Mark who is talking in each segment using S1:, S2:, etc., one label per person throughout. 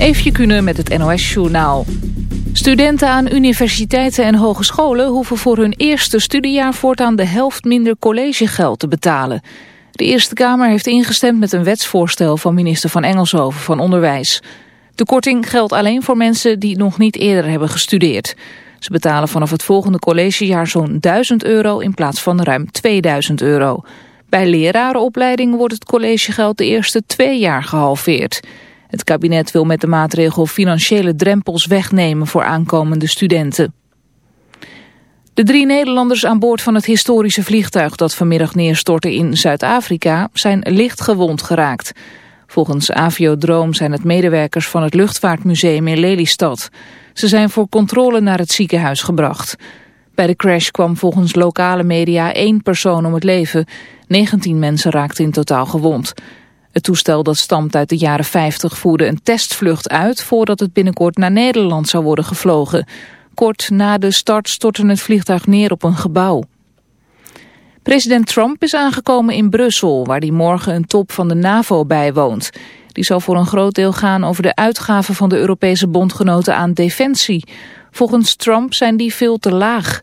S1: Eefje Kunnen met het NOS-journaal. Studenten aan universiteiten en hogescholen hoeven voor hun eerste studiejaar voortaan de helft minder collegegeld te betalen. De Eerste Kamer heeft ingestemd met een wetsvoorstel van minister van Engelshoven van Onderwijs. De korting geldt alleen voor mensen die nog niet eerder hebben gestudeerd. Ze betalen vanaf het volgende collegejaar zo'n 1000 euro in plaats van ruim 2000 euro. Bij lerarenopleiding wordt het collegegeld de eerste twee jaar gehalveerd. Het kabinet wil met de maatregel financiële drempels wegnemen voor aankomende studenten. De drie Nederlanders aan boord van het historische vliegtuig dat vanmiddag neerstortte in Zuid-Afrika zijn licht gewond geraakt. Volgens Aviodroom zijn het medewerkers van het Luchtvaartmuseum in Lelystad. Ze zijn voor controle naar het ziekenhuis gebracht. Bij de crash kwam volgens lokale media één persoon om het leven. 19 mensen raakten in totaal gewond. Het toestel dat stamt uit de jaren 50 voerde een testvlucht uit... voordat het binnenkort naar Nederland zou worden gevlogen. Kort na de start stortte het vliegtuig neer op een gebouw. President Trump is aangekomen in Brussel... waar hij morgen een top van de NAVO bijwoont. Die zal voor een groot deel gaan over de uitgaven van de Europese bondgenoten aan defensie. Volgens Trump zijn die veel te laag...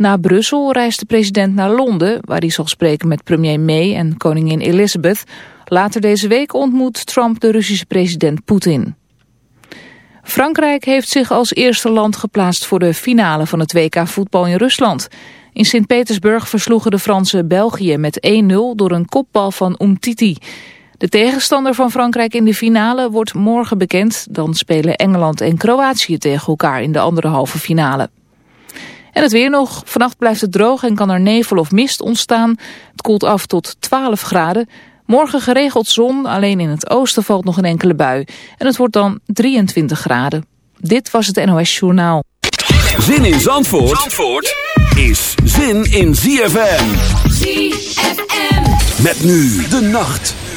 S1: Na Brussel reist de president naar Londen, waar hij zal spreken met premier May en koningin Elizabeth. Later deze week ontmoet Trump de Russische president Poetin. Frankrijk heeft zich als eerste land geplaatst voor de finale van het WK voetbal in Rusland. In Sint-Petersburg versloegen de Fransen België met 1-0 door een kopbal van Umtiti. De tegenstander van Frankrijk in de finale wordt morgen bekend. Dan spelen Engeland en Kroatië tegen elkaar in de andere halve finale. En het weer nog. Vannacht blijft het droog en kan er nevel of mist ontstaan. Het koelt af tot 12 graden. Morgen geregeld zon, alleen in het oosten valt nog een enkele bui. En het wordt dan 23 graden. Dit was het NOS Journaal.
S2: Zin in Zandvoort, Zandvoort is zin in ZFM. ZFM. Met nu de nacht.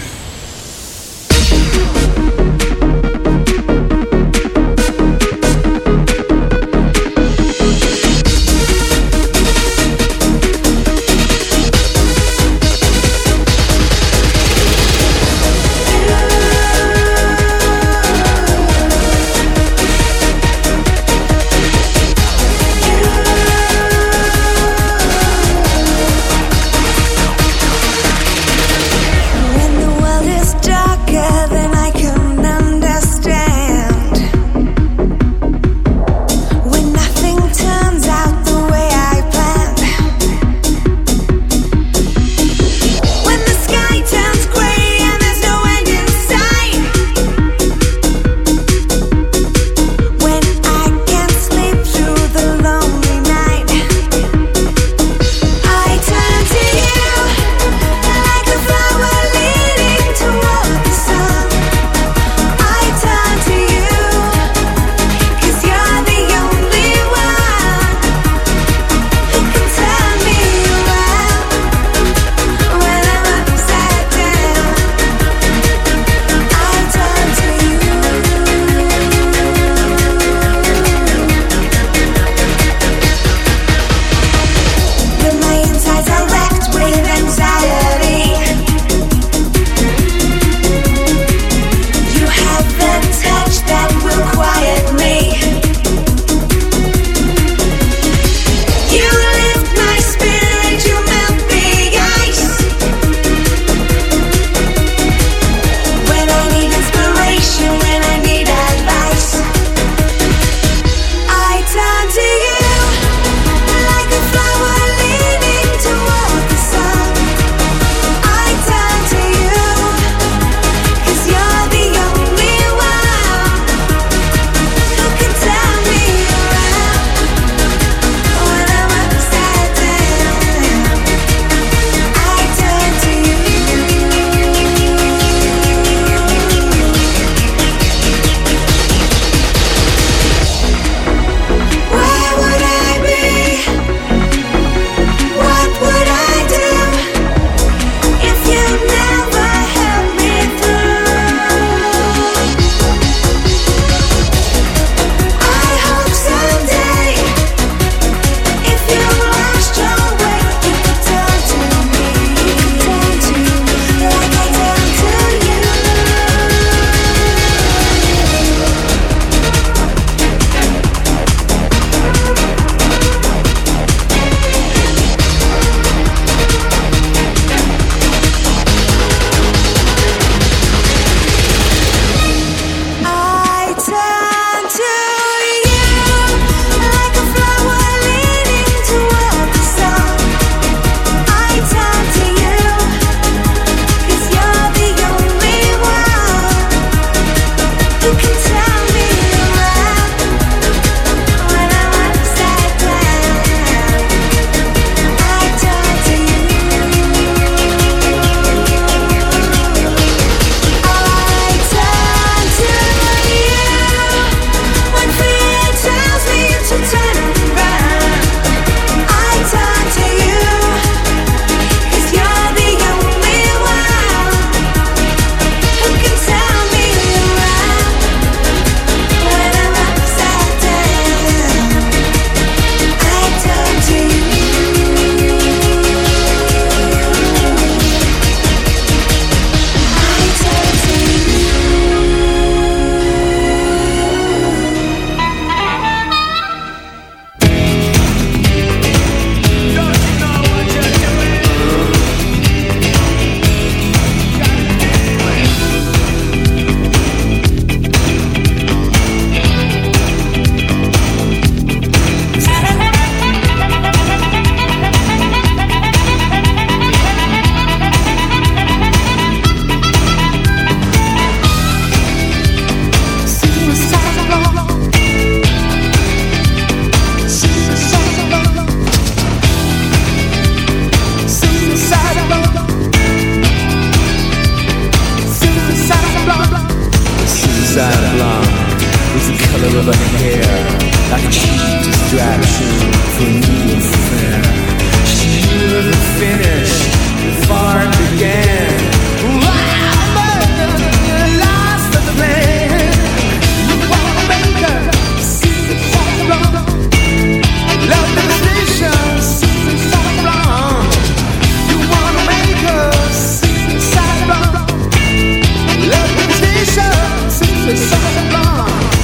S3: Then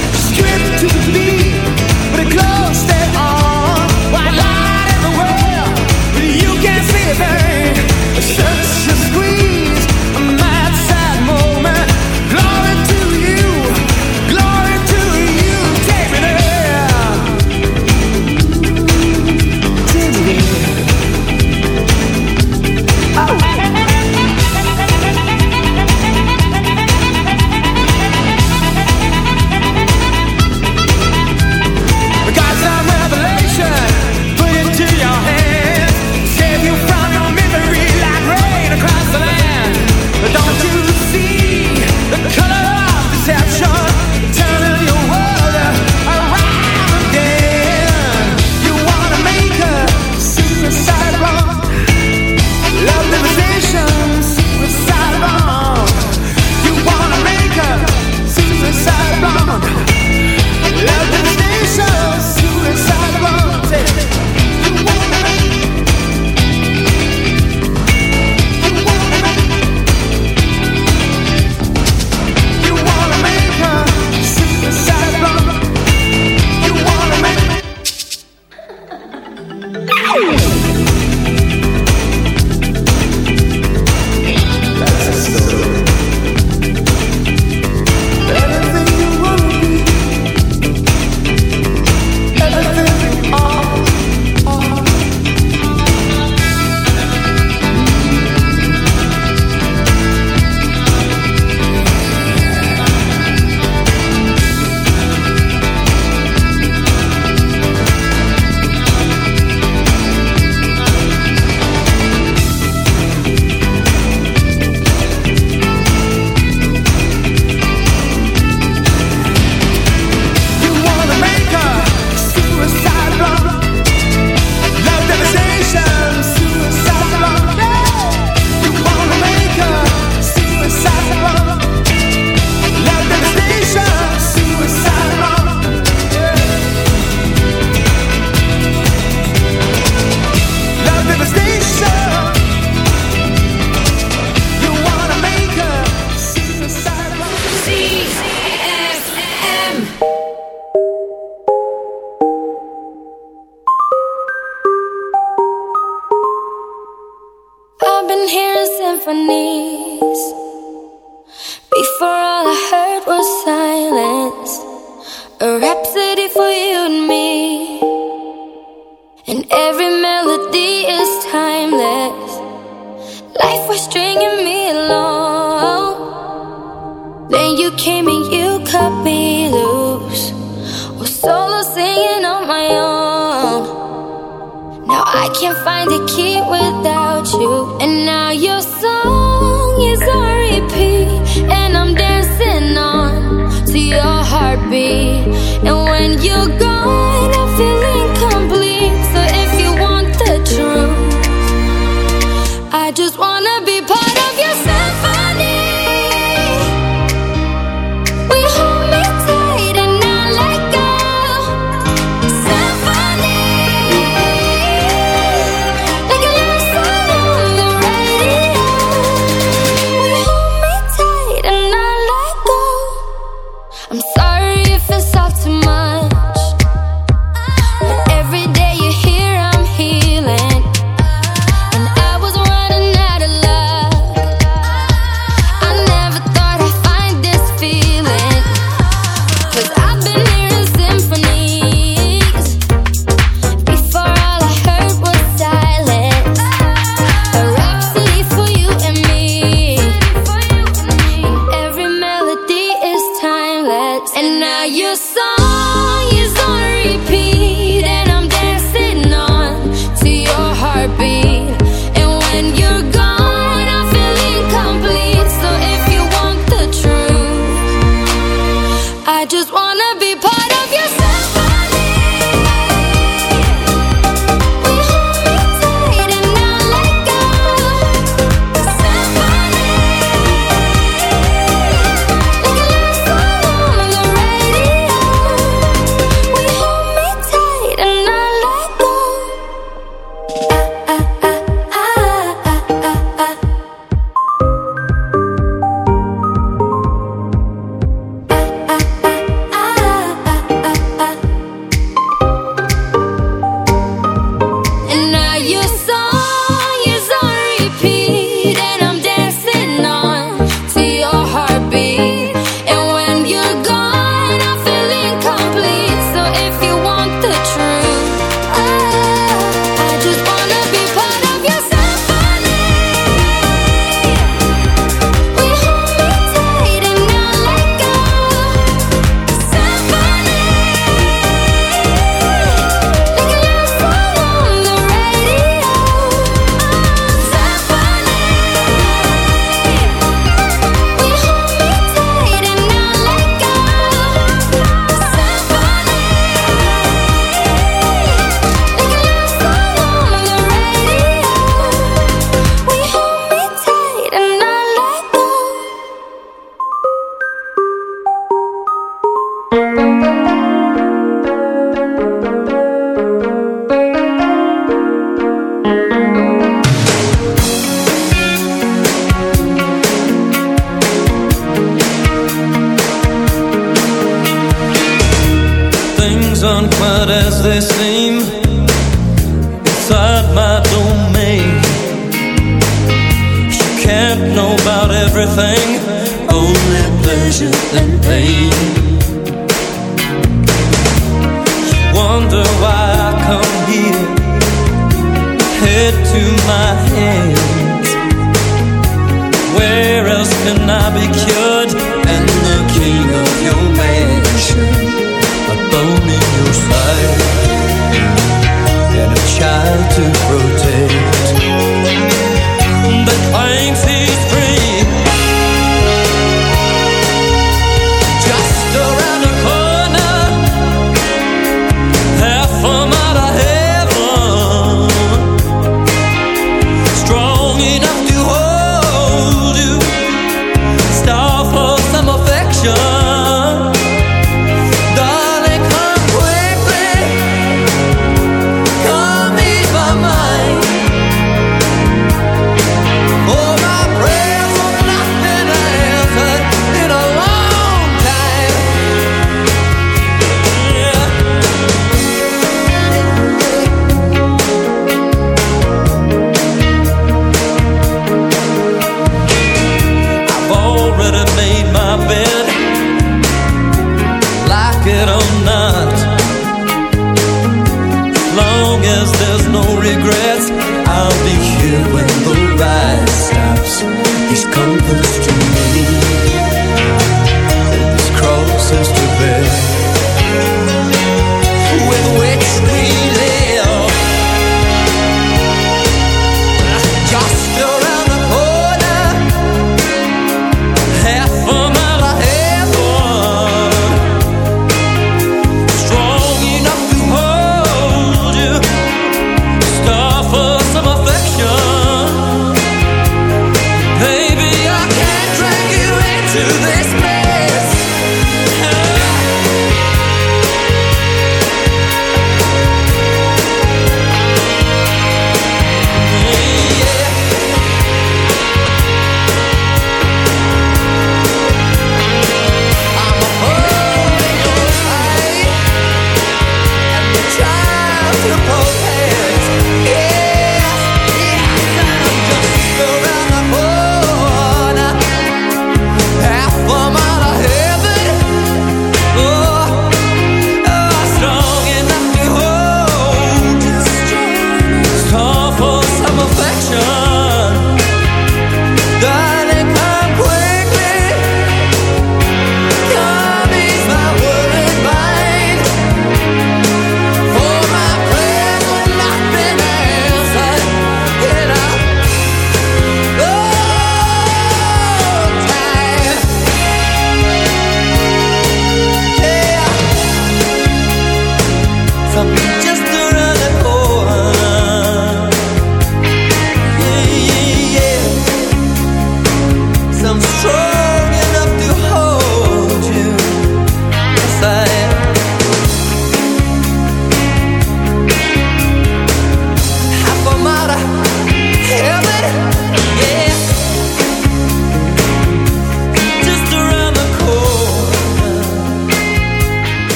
S3: surface up to my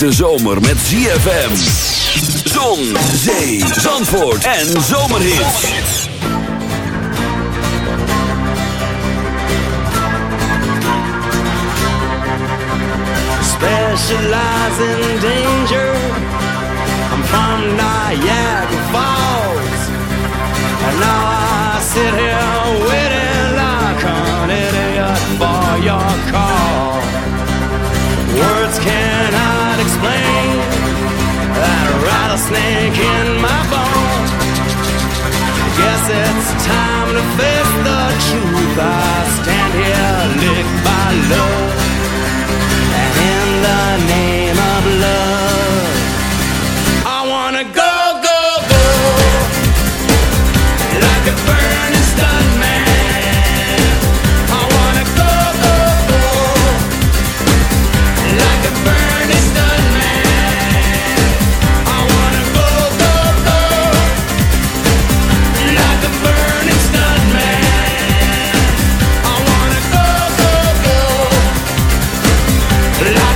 S2: hete zomer met ZFM. Zon, zee, zandvoort en zomerhits.
S4: Specialize in danger. I'm from Niagara Falls. And now I sit here that snake in my bones. Guess it's time to face the truth. I stand here licked by love, and in the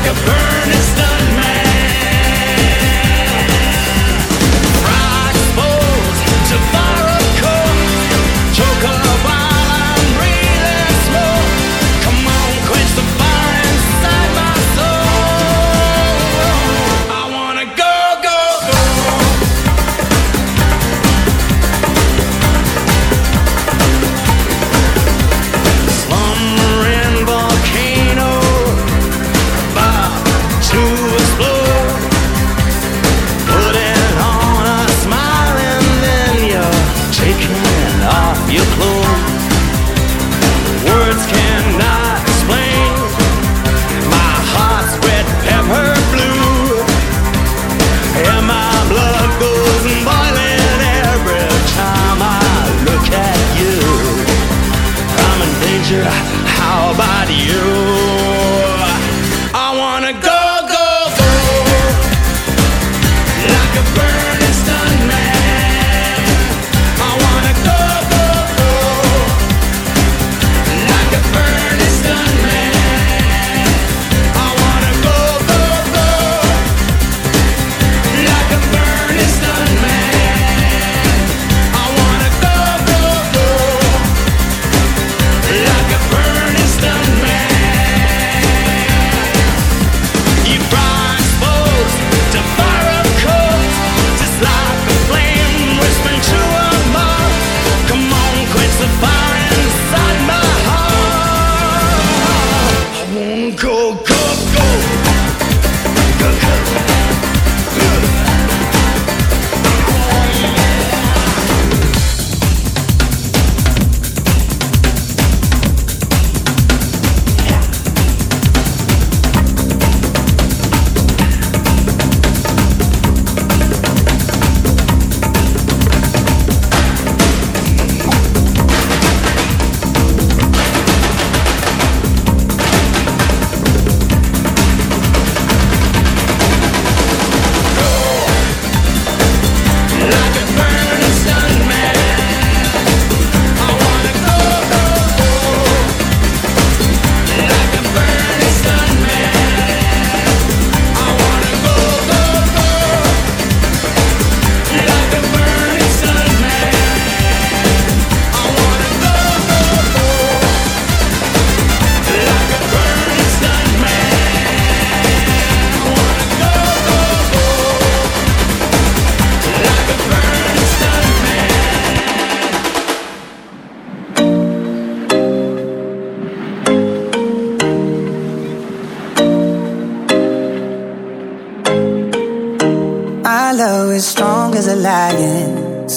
S4: like a burning star.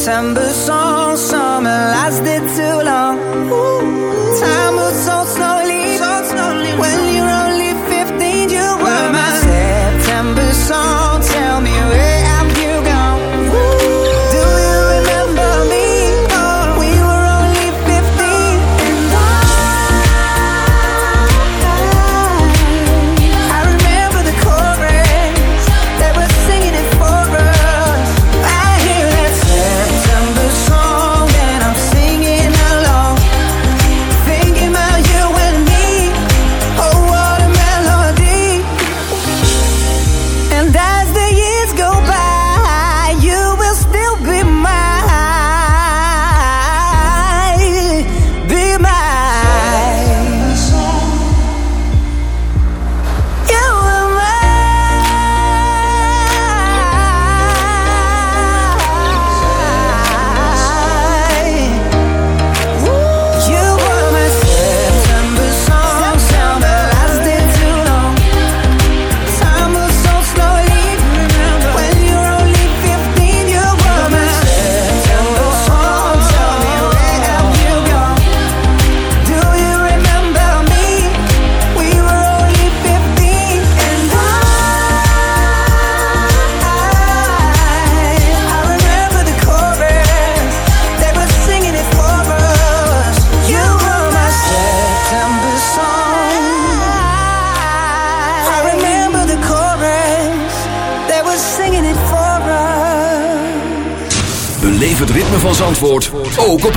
S5: September song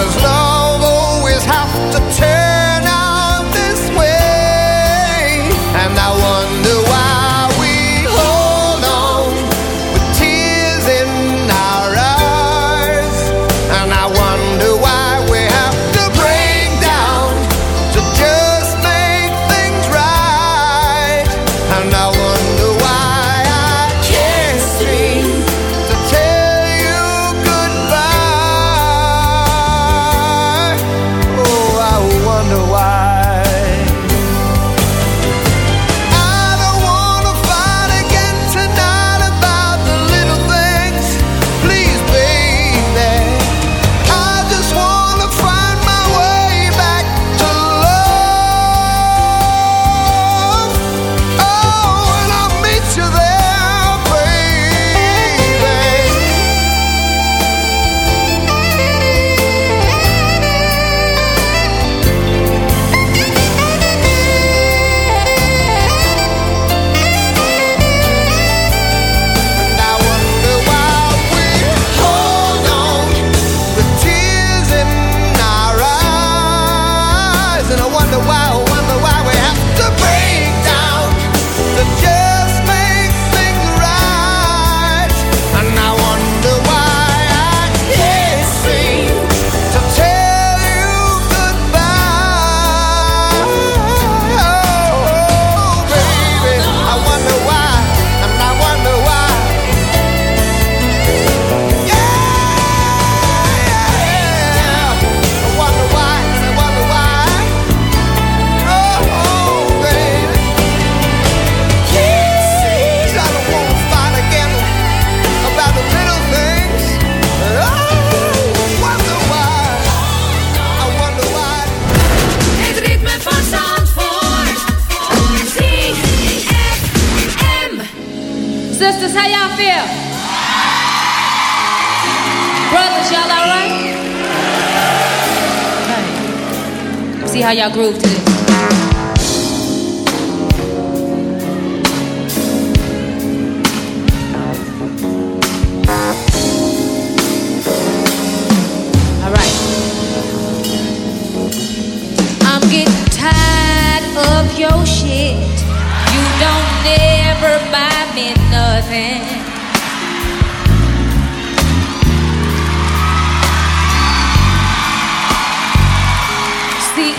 S3: there's no.
S6: feel? Brothers, y'all all right? Okay. See how y'all groove to this. your shit. You don't never buy me nothing.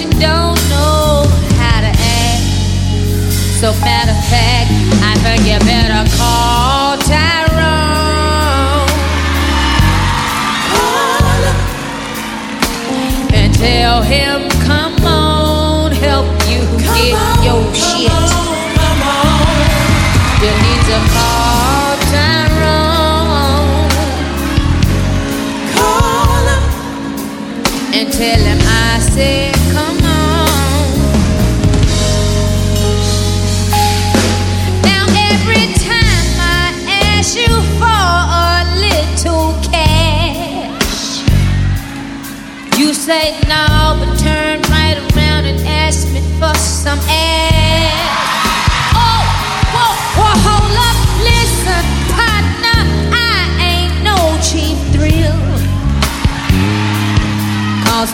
S6: you don't know how to act. So matter of fact, I think you better call Tyrone. Call him. and tell him, come on, help you come get on, your come shit. On. You need to call Tyrone. Call him. and tell him.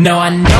S7: No, I know.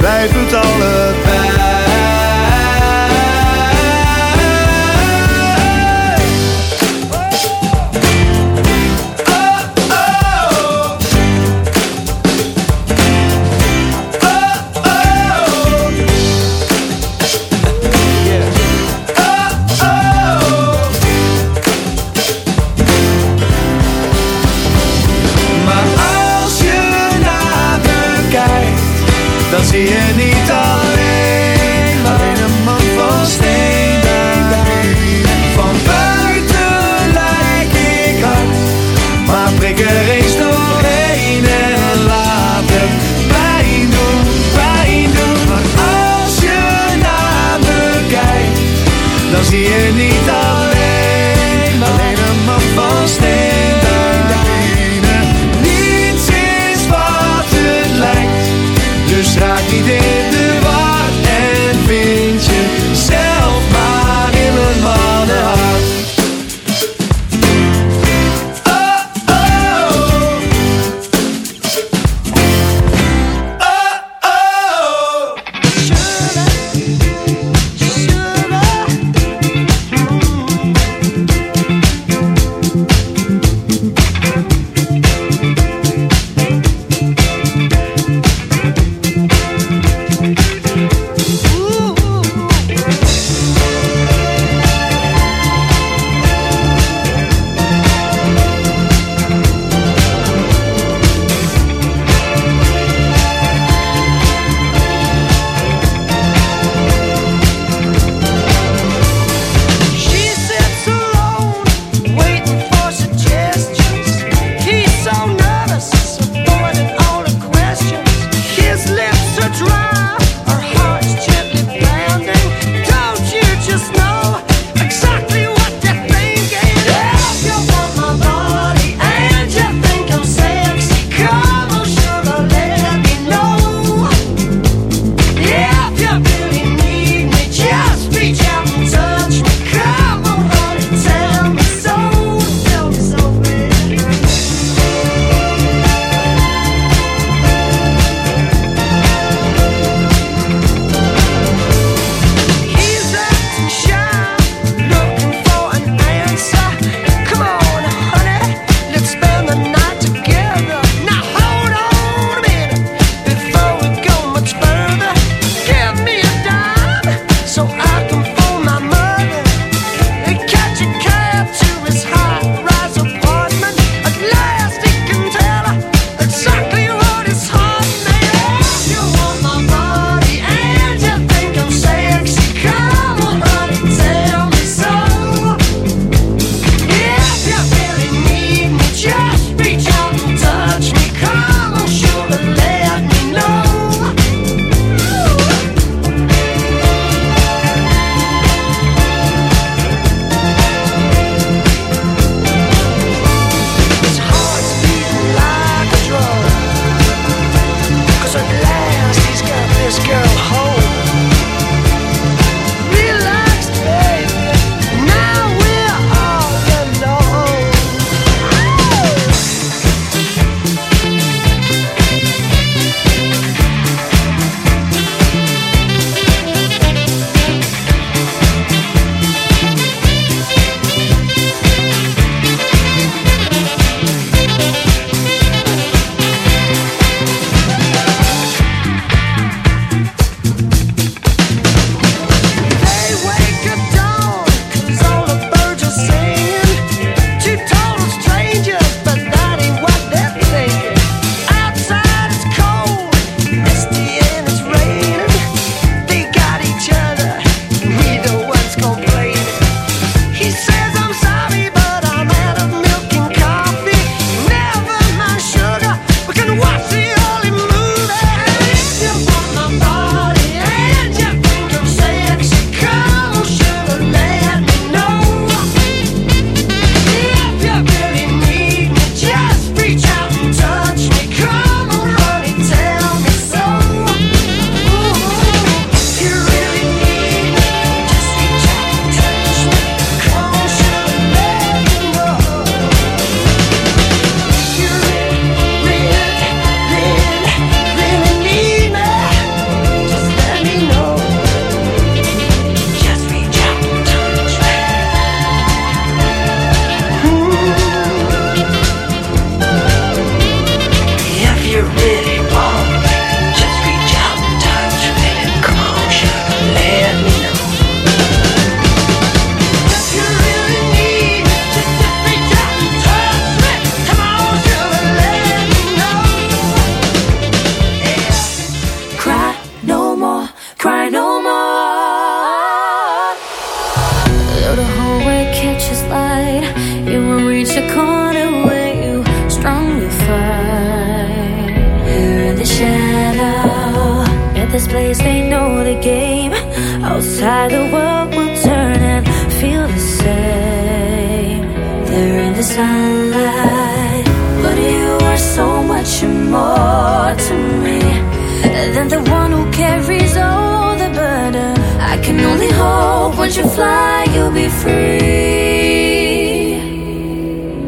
S8: Wij het allebei.
S9: anytime.